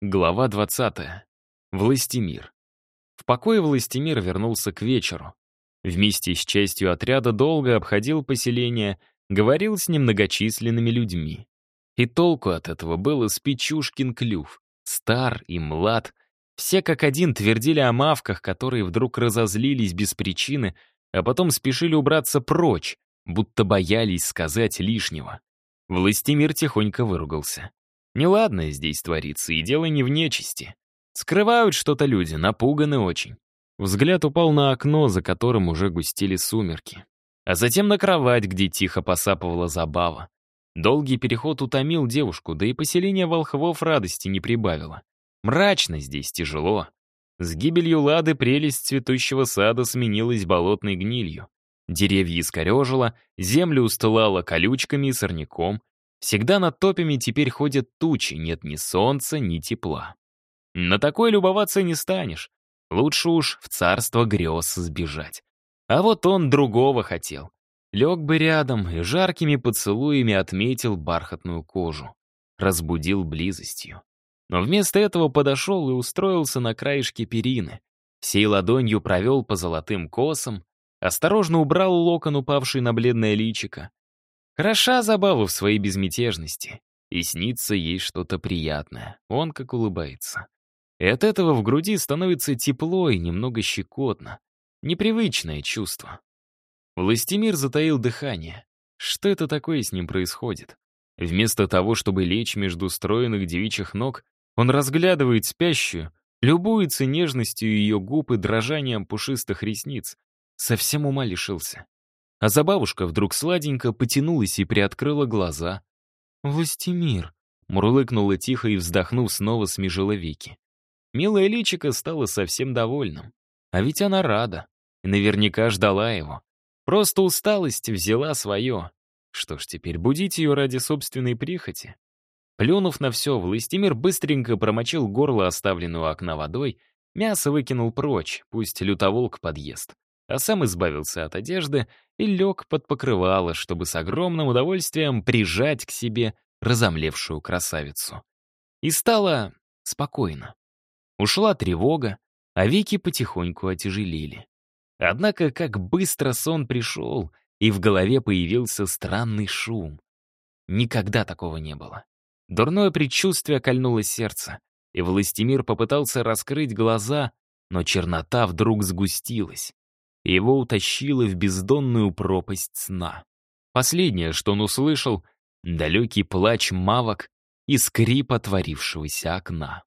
Глава 20. Властимир. В покое Властимир вернулся к вечеру. Вместе с частью отряда долго обходил поселение, говорил с немногочисленными людьми. И толку от этого было с Печушкин клюв. Стар и млад. Все как один твердили о мавках, которые вдруг разозлились без причины, а потом спешили убраться прочь, будто боялись сказать лишнего. Властимир тихонько выругался. Неладное здесь творится, и дело не в нечисти. Скрывают что-то люди, напуганы очень. Взгляд упал на окно, за которым уже густели сумерки. А затем на кровать, где тихо посапывала забава. Долгий переход утомил девушку, да и поселение волхвов радости не прибавило. Мрачно здесь, тяжело. С гибелью Лады прелесть цветущего сада сменилась болотной гнилью. Деревья искорежило, землю устылала колючками и сорняком, Всегда над топями теперь ходят тучи, нет ни солнца, ни тепла. На такое любоваться не станешь. Лучше уж в царство грез сбежать. А вот он другого хотел. Лег бы рядом и жаркими поцелуями отметил бархатную кожу. Разбудил близостью. Но вместо этого подошел и устроился на краешке перины. Всей ладонью провел по золотым косам, осторожно убрал локон, упавший на бледное личико, Хороша забава в своей безмятежности. И снится ей что-то приятное. Он как улыбается. И от этого в груди становится тепло и немного щекотно. Непривычное чувство. Властимир затаил дыхание. Что это такое с ним происходит? Вместо того, чтобы лечь между стройных девичьих ног, он разглядывает спящую, любуется нежностью ее губ и дрожанием пушистых ресниц. Совсем ума лишился. А забавушка вдруг сладенько потянулась и приоткрыла глаза. «Властимир», — мурлыкнула тихо и, вздохнув, снова смежила веки. Милая личико стала совсем довольным. А ведь она рада. И наверняка ждала его. Просто усталость взяла свое. Что ж, теперь будить ее ради собственной прихоти? Плюнув на все, Властимир быстренько промочил горло, оставленное у окна водой, мясо выкинул прочь, пусть лютоволк подъест а сам избавился от одежды и лег под покрывало, чтобы с огромным удовольствием прижать к себе разомлевшую красавицу. И стало спокойно. Ушла тревога, а веки потихоньку отяжелели. Однако как быстро сон пришел, и в голове появился странный шум. Никогда такого не было. Дурное предчувствие кольнуло сердце, и Властимир попытался раскрыть глаза, но чернота вдруг сгустилась и его утащило в бездонную пропасть сна. Последнее, что он услышал — далекий плач мавок и скрип отворившегося окна.